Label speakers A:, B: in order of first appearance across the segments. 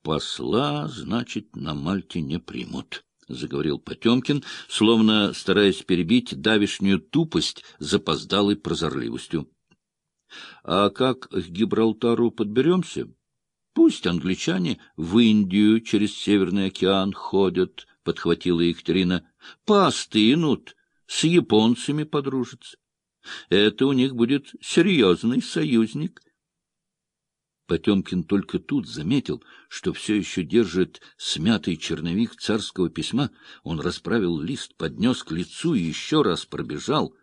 A: — Посла, значит, на Мальте не примут, — заговорил Потемкин, словно стараясь перебить давишнюю тупость запоздалой прозорливостью. — А как к Гибралтару подберемся? Пусть англичане в Индию через Северный океан ходят, — подхватила Екатерина. — Поостынут, с японцами подружатся. Это у них будет серьезный союзник. Потемкин только тут заметил, что все еще держит смятый черновик царского письма. Он расправил лист, поднес к лицу и еще раз пробежал.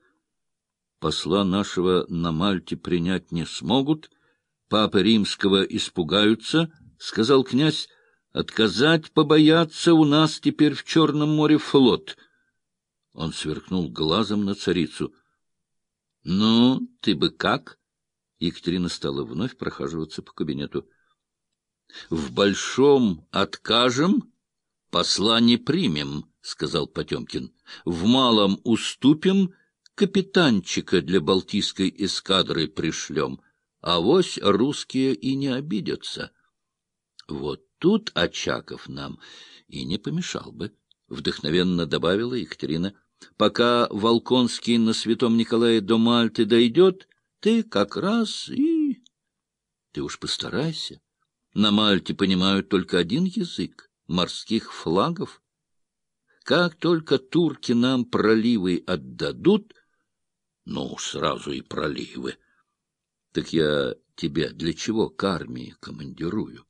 A: Посла нашего на Мальте принять не смогут, папы римского испугаются, — сказал князь, — отказать побояться у нас теперь в Черном море флот. Он сверкнул глазом на царицу. — Ну, ты бы как? Екатерина стала вновь прохаживаться по кабинету. — В большом откажем, посла не примем, — сказал Потемкин. — В малом уступим, капитанчика для Балтийской эскадры пришлем. А вось русские и не обидятся. Вот тут Очаков нам и не помешал бы, — вдохновенно добавила Екатерина. — Пока Волконский на святом Николае до Мальты дойдет, ты как раз и... Ты уж постарайся. На Мальте понимают только один язык — морских флагов. Как только турки нам проливы отдадут, ну, сразу и проливы, так я тебя для чего к армии командирую?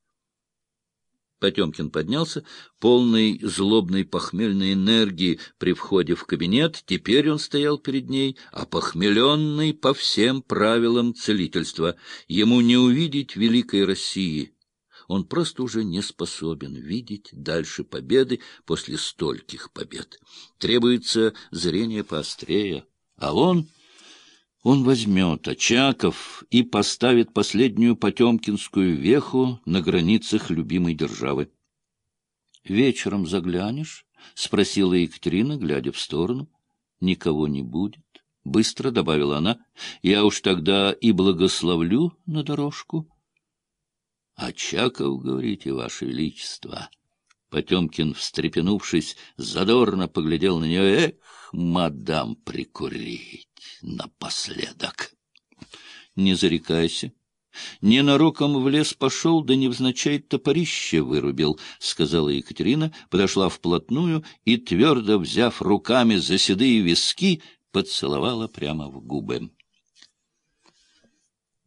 A: Потемкин поднялся, полный злобной похмельной энергии при входе в кабинет. Теперь он стоял перед ней, опохмеленный по всем правилам целительства. Ему не увидеть великой России. Он просто уже не способен видеть дальше победы после стольких побед. Требуется зрение поострее, а он он возьмет Очаков и поставит последнюю потемкинскую веху на границах любимой державы. — Вечером заглянешь? — спросила Екатерина, глядя в сторону. — Никого не будет, — быстро добавила она. — Я уж тогда и благословлю на дорожку. — Очаков, говорите, Ваше Величество. Потемкин, встрепенувшись, задорно поглядел на нее. Эх, мадам, прикурить напоследок. Не зарекайся. Ненароком в лес пошел, да невзначай топорище вырубил, — сказала Екатерина, подошла вплотную и, твердо взяв руками за седые виски, поцеловала прямо в губы.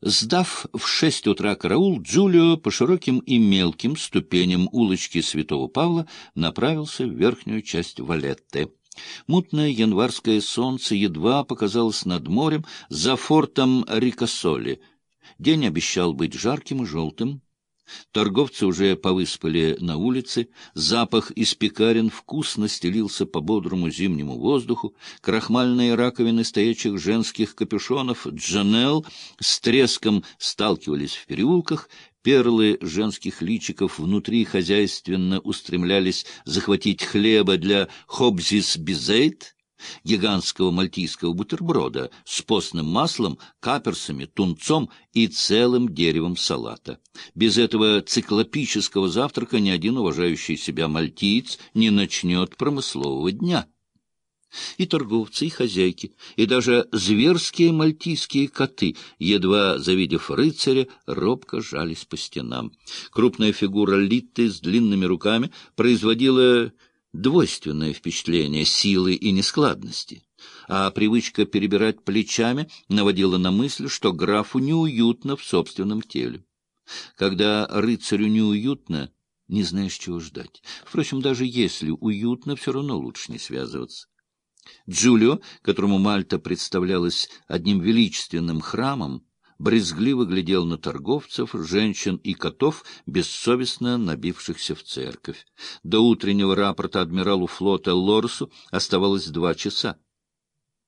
A: Сдав в шесть утра караул, Джулио по широким и мелким ступеням улочки Святого Павла направился в верхнюю часть Валетты. Мутное январское солнце едва показалось над морем за фортом Рикосоли. День обещал быть жарким и желтым. Торговцы уже повыспали на улице, запах из пекарен вкусно стелился по бодрому зимнему воздуху, крахмальные раковины стоячих женских капюшонов Джанел с треском сталкивались в переулках, Перлы женских личиков внутри хозяйственно устремлялись захватить хлеба для хобзис бизейт, гигантского мальтийского бутерброда с постным маслом, каперсами, тунцом и целым деревом салата. Без этого циклопического завтрака ни один уважающий себя мальтиец не начнет промыслового дня. И торговцы, и хозяйки, и даже зверские мальтийские коты, едва завидев рыцаря, робко жались по стенам. Крупная фигура Литты с длинными руками производила двойственное впечатление силы и нескладности, а привычка перебирать плечами наводила на мысль, что графу неуютно в собственном теле. Когда рыцарю неуютно, не знаешь, чего ждать. Впрочем, даже если уютно, все равно лучше не связываться. Джулио, которому Мальта представлялась одним величественным храмом, брезгливо глядел на торговцев, женщин и котов, бессовестно набившихся в церковь. До утреннего рапорта адмиралу флота Лорсу оставалось два часа.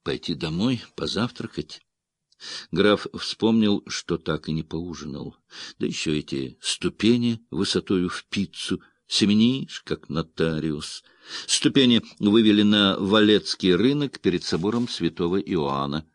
A: Пойти домой, позавтракать. Граф вспомнил, что так и не поужинал. Да еще эти ступени высотою в пиццу, семенишь, как нотариус. Ступени вывели на Валецкий рынок перед собором святого Иоанна.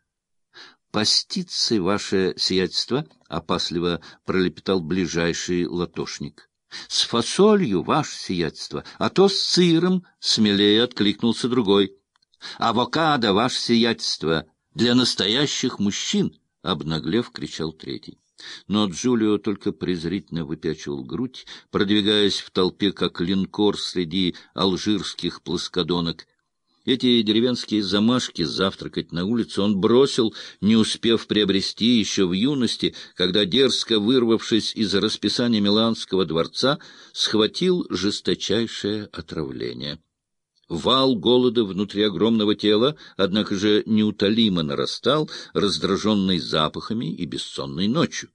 A: «Поститься, ваше сиятельство!» — опасливо пролепетал ближайший латошник. — С фасолью, ваше сиятельство, а то с сыром, — смелее откликнулся другой. — Авокадо, ваше сиятельство, для настоящих мужчин, — обнаглев, кричал третий. Но Джулио только презрительно выпячивал грудь, продвигаясь в толпе, как линкор среди алжирских плоскодонок. Эти деревенские замашки завтракать на улице он бросил, не успев приобрести еще в юности, когда, дерзко вырвавшись из расписания Миланского дворца, схватил жесточайшее отравление. Вал голода внутри огромного тела, однако же неутолимо нарастал, раздраженный запахами и бессонной ночью.